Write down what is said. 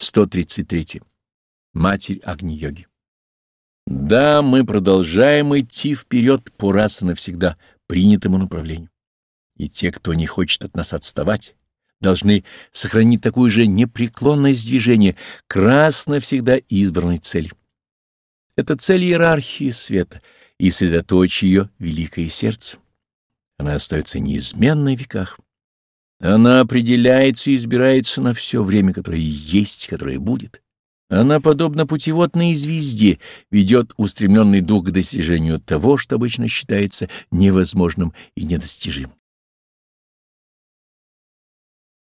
133. Матерь Агни-йоги. Да, мы продолжаем идти вперед по раз и навсегда принятому направлению. И те, кто не хочет от нас отставать, должны сохранить такую же непреклонность движения к раз навсегда избранной цели. Это цель иерархии света и средоточие ее великое сердце. Она остается неизменной в веках. Она определяется и избирается на все время, которое есть, которое будет. Она, подобно путеводной звезде, ведет устремленный дух к достижению того, что обычно считается невозможным и недостижимым.